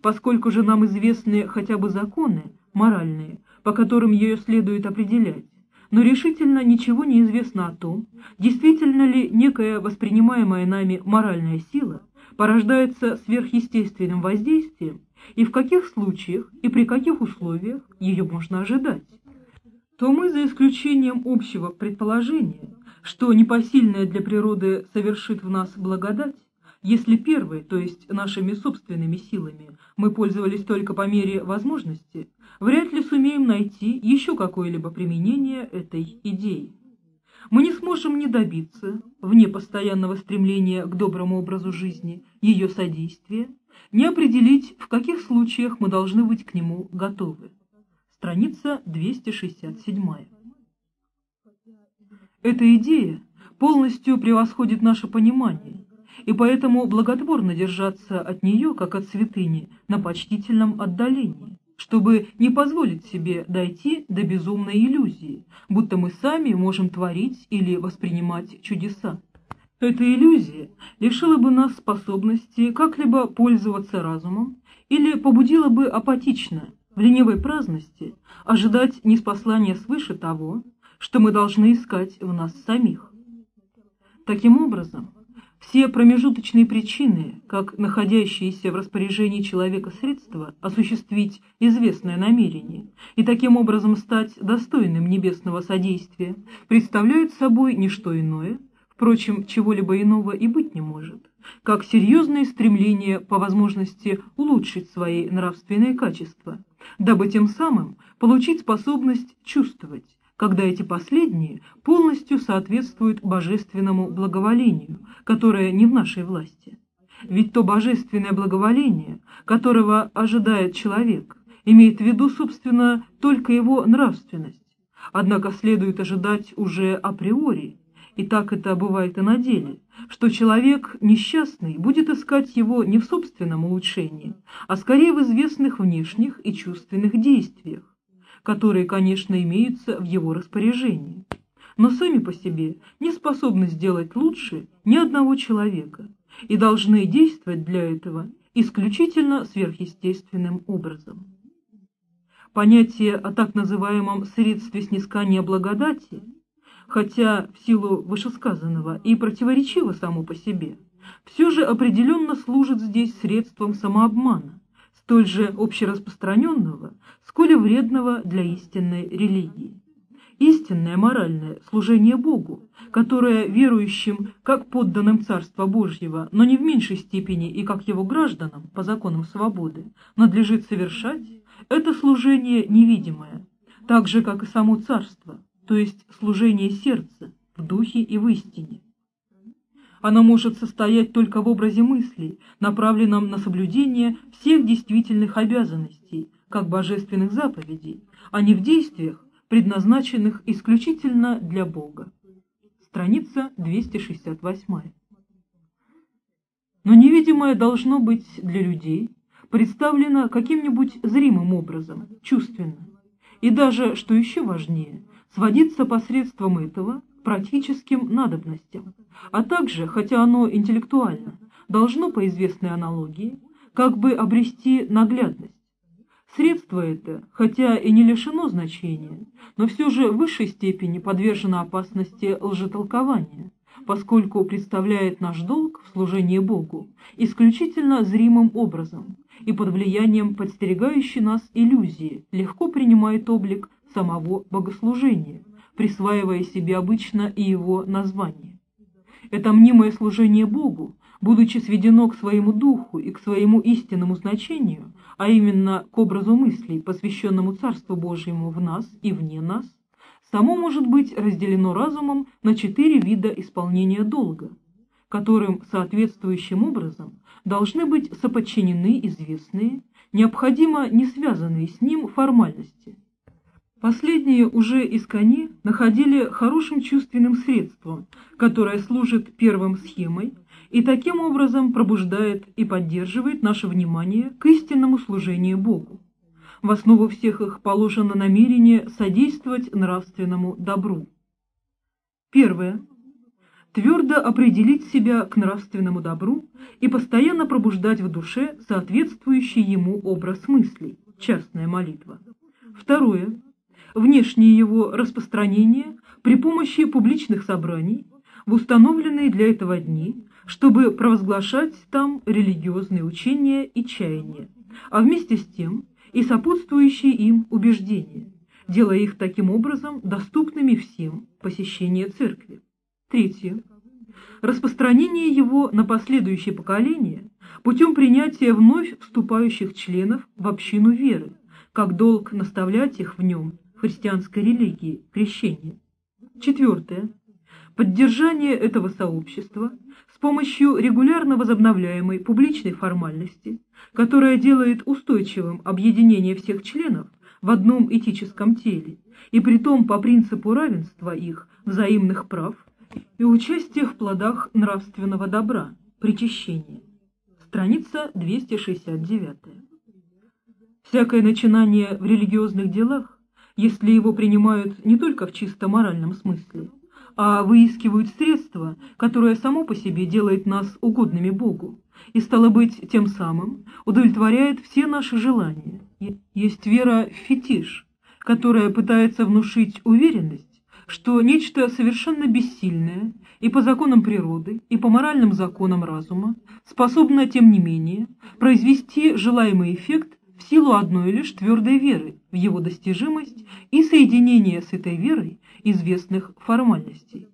Поскольку же нам известны хотя бы законы, моральные, по которым ее следует определять, но решительно ничего не известно о том, действительно ли некая воспринимаемая нами моральная сила – порождается сверхъестественным воздействием и в каких случаях и при каких условиях ее можно ожидать, то мы, за исключением общего предположения, что непосильное для природы совершит в нас благодать, если первой, то есть нашими собственными силами, мы пользовались только по мере возможности, вряд ли сумеем найти еще какое-либо применение этой идеи мы не сможем не добиться, вне постоянного стремления к доброму образу жизни, ее содействия, не определить, в каких случаях мы должны быть к нему готовы. Страница 267. Эта идея полностью превосходит наше понимание, и поэтому благотворно держаться от нее, как от святыни, на почтительном отдалении чтобы не позволить себе дойти до безумной иллюзии, будто мы сами можем творить или воспринимать чудеса. Эта иллюзия лишила бы нас способности как-либо пользоваться разумом или побудила бы апатично, в ленивой праздности, ожидать неспослания свыше того, что мы должны искать в нас самих. Таким образом, все промежуточные причины, как находящиеся в распоряжении человека средства осуществить известное намерение и таким образом стать достойным небесного содействия, представляют собой не что иное – впрочем, чего-либо иного и быть не может, как серьезное стремление по возможности улучшить свои нравственные качества, дабы тем самым получить способность чувствовать, когда эти последние полностью соответствуют божественному благоволению, которое не в нашей власти. Ведь то божественное благоволение, которого ожидает человек, имеет в виду, собственно, только его нравственность, однако следует ожидать уже априори, и так это бывает и на деле, что человек несчастный будет искать его не в собственном улучшении, а скорее в известных внешних и чувственных действиях, которые, конечно, имеются в его распоряжении, но сами по себе не способны сделать лучше ни одного человека и должны действовать для этого исключительно сверхъестественным образом. Понятие о так называемом средстве снискания благодати – хотя в силу вышесказанного и противоречиво само по себе, все же определенно служит здесь средством самообмана, столь же общераспространенного, сколь и вредного для истинной религии. Истинное моральное служение Богу, которое верующим как подданным Царства Божьего, но не в меньшей степени и как его гражданам по законам свободы, надлежит совершать, это служение невидимое, так же, как и само Царство, то есть служение сердца в духе и в истине. Оно может состоять только в образе мыслей, направленном на соблюдение всех действительных обязанностей, как божественных заповедей, а не в действиях, предназначенных исключительно для Бога. Страница 268. Но невидимое должно быть для людей представлено каким-нибудь зримым образом, чувственно. И даже, что еще важнее, сводиться посредством этого практическим надобностям, а также, хотя оно интеллектуально, должно по известной аналогии как бы обрести наглядность. Средство это, хотя и не лишено значения, но все же в высшей степени подвержено опасности лжетолкования, поскольку представляет наш долг в служении Богу исключительно зримым образом и под влиянием подстерегающей нас иллюзии легко принимает облик самого богослужения, присваивая себе обычно и его название. Это мнимое служение Богу, будучи сведено к своему духу и к своему истинному значению, а именно к образу мыслей, посвященному Царству Божьему в нас и вне нас, само может быть разделено разумом на четыре вида исполнения долга, которым соответствующим образом должны быть соподчинены известные, необходимо не связанные с ним формальности, Последние уже искони находили хорошим чувственным средством, которое служит первым схемой и таким образом пробуждает и поддерживает наше внимание к истинному служению Богу. В основу всех их положено намерение содействовать нравственному добру. Первое. Твердо определить себя к нравственному добру и постоянно пробуждать в душе соответствующий ему образ мыслей, частная молитва. Второе внешнее его распространение при помощи публичных собраний в установленные для этого дни, чтобы провозглашать там религиозные учения и чаяния, а вместе с тем и сопутствующие им убеждения, делая их таким образом доступными всем посещение церкви. Третье. Распространение его на последующее поколение путем принятия вновь вступающих членов в общину веры, как долг наставлять их в нем христианской религии – крещение. Четвертое. Поддержание этого сообщества с помощью регулярно возобновляемой публичной формальности, которая делает устойчивым объединение всех членов в одном этическом теле, и притом по принципу равенства их взаимных прав и участия в плодах нравственного добра, причащения. Страница 269. Всякое начинание в религиозных делах если его принимают не только в чисто моральном смысле, а выискивают средства, которое само по себе делает нас угодными Богу, и, стало быть, тем самым удовлетворяет все наши желания. Есть вера в фетиш, которая пытается внушить уверенность, что нечто совершенно бессильное и по законам природы, и по моральным законам разума способно, тем не менее, произвести желаемый эффект в силу одной лишь твердой веры в его достижимость и соединения с этой верой известных формальностей.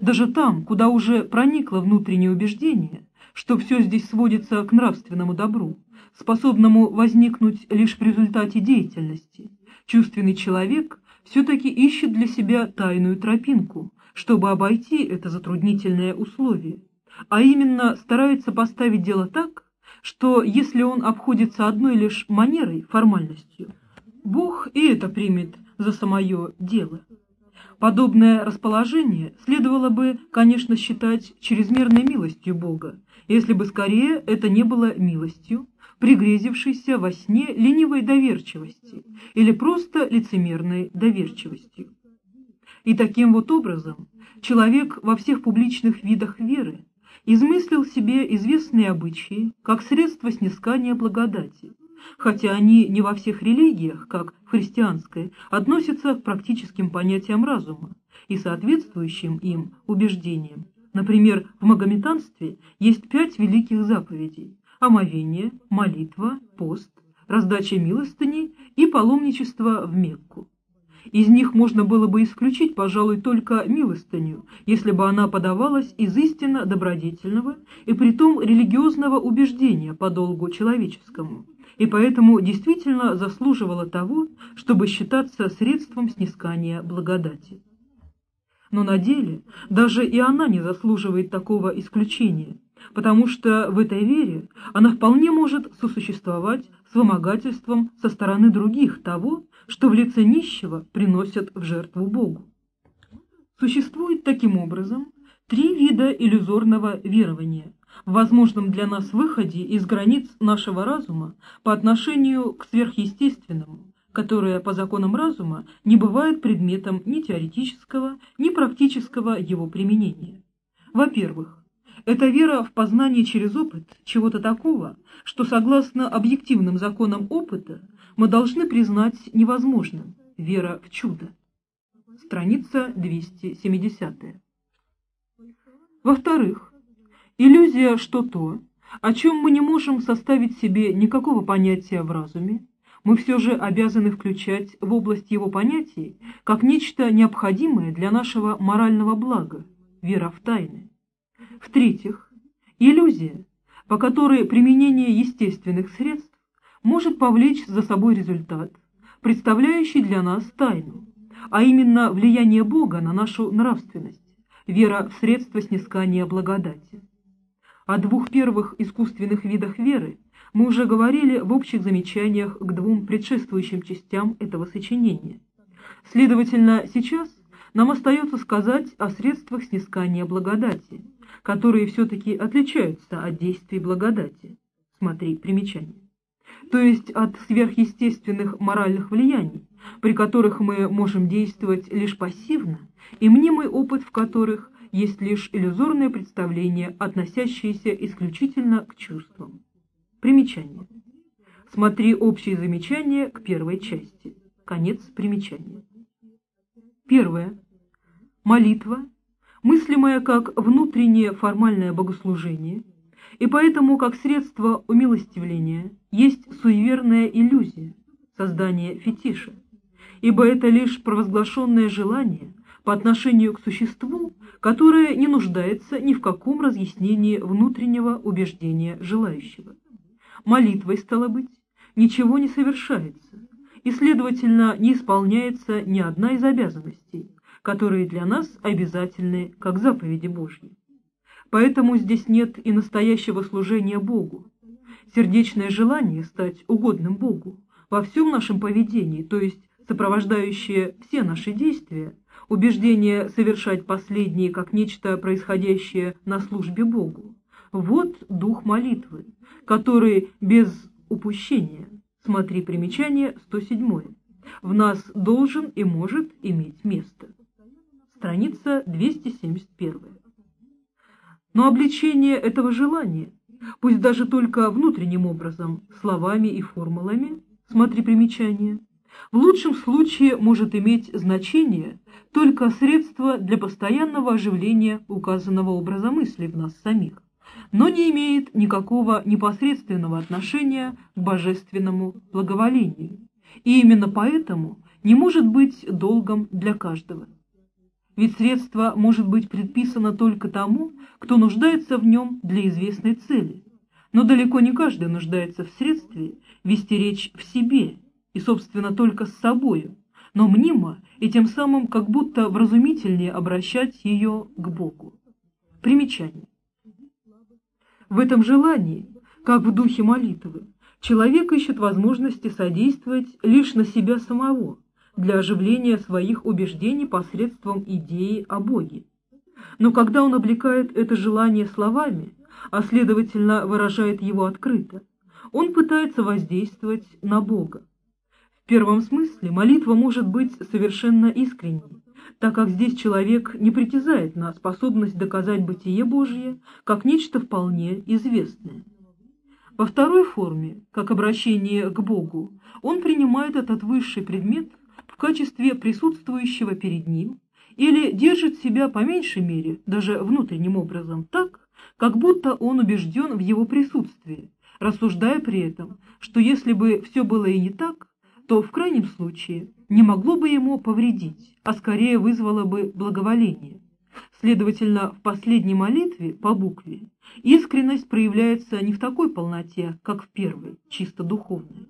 Даже там, куда уже проникло внутреннее убеждение, что все здесь сводится к нравственному добру, способному возникнуть лишь в результате деятельности, чувственный человек все-таки ищет для себя тайную тропинку, чтобы обойти это затруднительное условие, а именно старается поставить дело так, что если он обходится одной лишь манерой, формальностью, Бог и это примет за самое дело. Подобное расположение следовало бы, конечно, считать чрезмерной милостью Бога, если бы скорее это не было милостью, пригрезившейся во сне ленивой доверчивости или просто лицемерной доверчивостью. И таким вот образом человек во всех публичных видах веры измыслил себе известные обычаи как средство снискания благодати, хотя они не во всех религиях, как в христианской, относятся к практическим понятиям разума и соответствующим им убеждениям. Например, в магометанстве есть пять великих заповедей – омовение, молитва, пост, раздача милостыней и паломничество в Мекку. Из них можно было бы исключить, пожалуй, только милостыню, если бы она подавалась из истинно добродетельного и притом религиозного убеждения по долгу человеческому, и поэтому действительно заслуживала того, чтобы считаться средством снискания благодати. Но на деле даже и она не заслуживает такого исключения, потому что в этой вере она вполне может сосуществовать с вымогательством со стороны других того, что в лице нищего приносят в жертву Богу. Существует таким образом три вида иллюзорного верования в возможном для нас выходе из границ нашего разума по отношению к сверхъестественному, которое по законам разума не бывает предметом ни теоретического, ни практического его применения. Во-первых, это вера в познание через опыт чего-то такого, что согласно объективным законам опыта мы должны признать невозможным – вера в чудо. Страница 270. Во-вторых, иллюзия, что то, о чем мы не можем составить себе никакого понятия в разуме, мы все же обязаны включать в область его понятий как нечто необходимое для нашего морального блага – вера в тайны. В-третьих, иллюзия, по которой применение естественных средств может повлечь за собой результат, представляющий для нас тайну, а именно влияние Бога на нашу нравственность, вера в средства снискания благодати. О двух первых искусственных видах веры мы уже говорили в общих замечаниях к двум предшествующим частям этого сочинения. Следовательно, сейчас нам остается сказать о средствах снискания благодати, которые все-таки отличаются от действий благодати. Смотри примечание то есть от сверхъестественных моральных влияний, при которых мы можем действовать лишь пассивно, и мнимый опыт в которых есть лишь иллюзорное представление, относящееся исключительно к чувствам. Примечание. Смотри общие замечания к первой части. Конец примечания. Первое. Молитва, мыслимая как внутреннее формальное богослужение – и поэтому как средство умилостивления есть суеверная иллюзия, создание фетиша, ибо это лишь провозглашенное желание по отношению к существу, которое не нуждается ни в каком разъяснении внутреннего убеждения желающего. Молитвой, стало быть, ничего не совершается, и, следовательно, не исполняется ни одна из обязанностей, которые для нас обязательны как заповеди Божьи. Поэтому здесь нет и настоящего служения Богу. Сердечное желание стать угодным Богу во всем нашем поведении, то есть сопровождающее все наши действия, убеждение совершать последние как нечто происходящее на службе Богу. Вот дух молитвы, который без упущения, смотри примечание 107, в нас должен и может иметь место. Страница 271. Но обличение этого желания, пусть даже только внутренним образом, словами и формулами, смотри примечание, в лучшем случае может иметь значение только средство для постоянного оживления указанного образа мысли в нас самих, но не имеет никакого непосредственного отношения к божественному благоволению, и именно поэтому не может быть долгом для каждого. Ведь средство может быть предписано только тому, кто нуждается в нем для известной цели, но далеко не каждый нуждается в средстве вести речь в себе и, собственно, только с собою, но мнимо и тем самым как будто вразумительнее обращать ее к Богу. Примечание. В этом желании, как в духе молитвы, человек ищет возможности содействовать лишь на себя самого, для оживления своих убеждений посредством идеи о Боге. Но когда он облекает это желание словами, а следовательно выражает его открыто, он пытается воздействовать на Бога. В первом смысле молитва может быть совершенно искренней, так как здесь человек не притязает на способность доказать бытие Божье как нечто вполне известное. Во второй форме, как обращение к Богу, он принимает этот высший предмет в качестве присутствующего перед ним или держит себя по меньшей мере, даже внутренним образом, так, как будто он убежден в его присутствии, рассуждая при этом, что если бы все было и не так, то в крайнем случае не могло бы ему повредить, а скорее вызвало бы благоволение. Следовательно, в последней молитве по букве искренность проявляется не в такой полноте, как в первой, чисто духовной.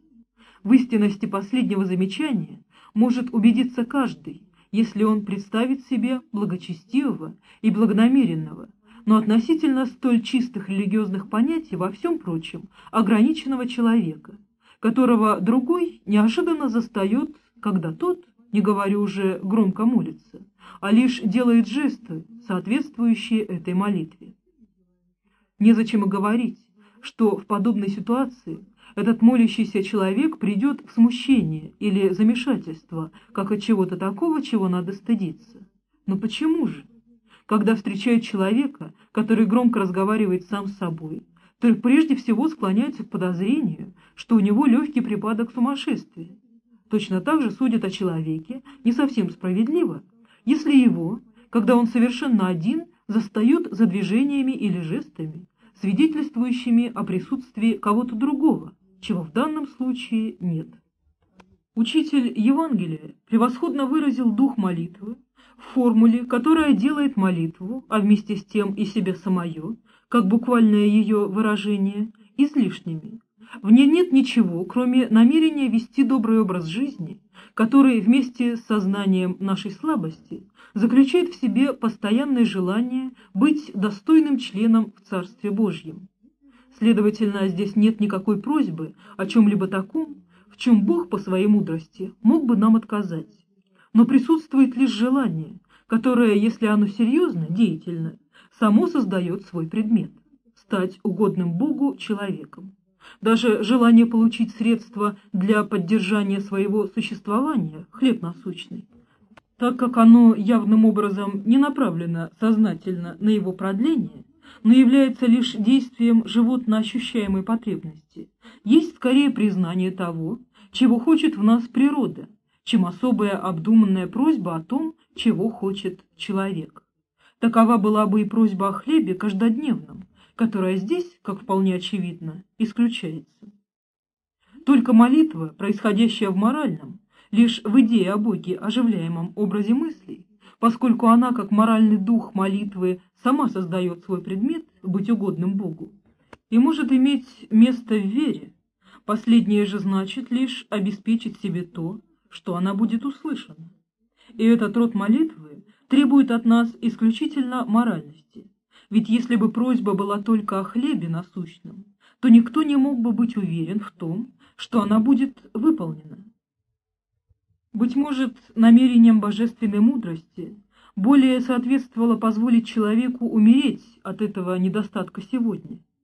В истинности последнего замечания может убедиться каждый, если он представит себе благочестивого и благонамеренного, но относительно столь чистых религиозных понятий во всем прочем ограниченного человека – которого другой неожиданно застает, когда тот, не говорю уже громко молится, а лишь делает жесты, соответствующие этой молитве. Незачем и говорить, что в подобной ситуации этот молящийся человек придет в смущение или замешательство, как от чего-то такого, чего надо стыдиться. Но почему же? Когда встречает человека, который громко разговаривает сам с собой, то прежде всего склоняются к подозрению, что у него легкий припадок сумасшествия. Точно так же судят о человеке не совсем справедливо, если его, когда он совершенно один, застают за движениями или жестами, свидетельствующими о присутствии кого-то другого, чего в данном случае нет. Учитель Евангелия превосходно выразил дух молитвы в формуле, которая делает молитву, а вместе с тем и себя самое, как буквальное ее выражение, излишними. В ней нет ничего, кроме намерения вести добрый образ жизни, который вместе с сознанием нашей слабости заключает в себе постоянное желание быть достойным членом в Царстве Божьем. Следовательно, здесь нет никакой просьбы о чем-либо таком, в чем Бог по своей мудрости мог бы нам отказать. Но присутствует лишь желание, которое, если оно серьезно, деятельно, само создает свой предмет – стать угодным Богу человеком. Даже желание получить средства для поддержания своего существования – хлеб насущный. Так как оно явным образом не направлено сознательно на его продление, но является лишь действием животно ощущаемой потребности, есть скорее признание того, чего хочет в нас природа, чем особая обдуманная просьба о том, чего хочет человек. Такова была бы и просьба о хлебе каждодневном, которая здесь, как вполне очевидно, исключается. Только молитва, происходящая в моральном, лишь в идее о Боге оживляемом образе мыслей, поскольку она, как моральный дух молитвы, сама создает свой предмет быть угодным Богу, и может иметь место в вере, последнее же значит лишь обеспечить себе то, что она будет услышана. И этот род молитвы требует от нас исключительно моральности. Ведь если бы просьба была только о хлебе насущном, то никто не мог бы быть уверен в том, что она будет выполнена. Быть может, намерением божественной мудрости более соответствовало позволить человеку умереть от этого недостатка сегодня –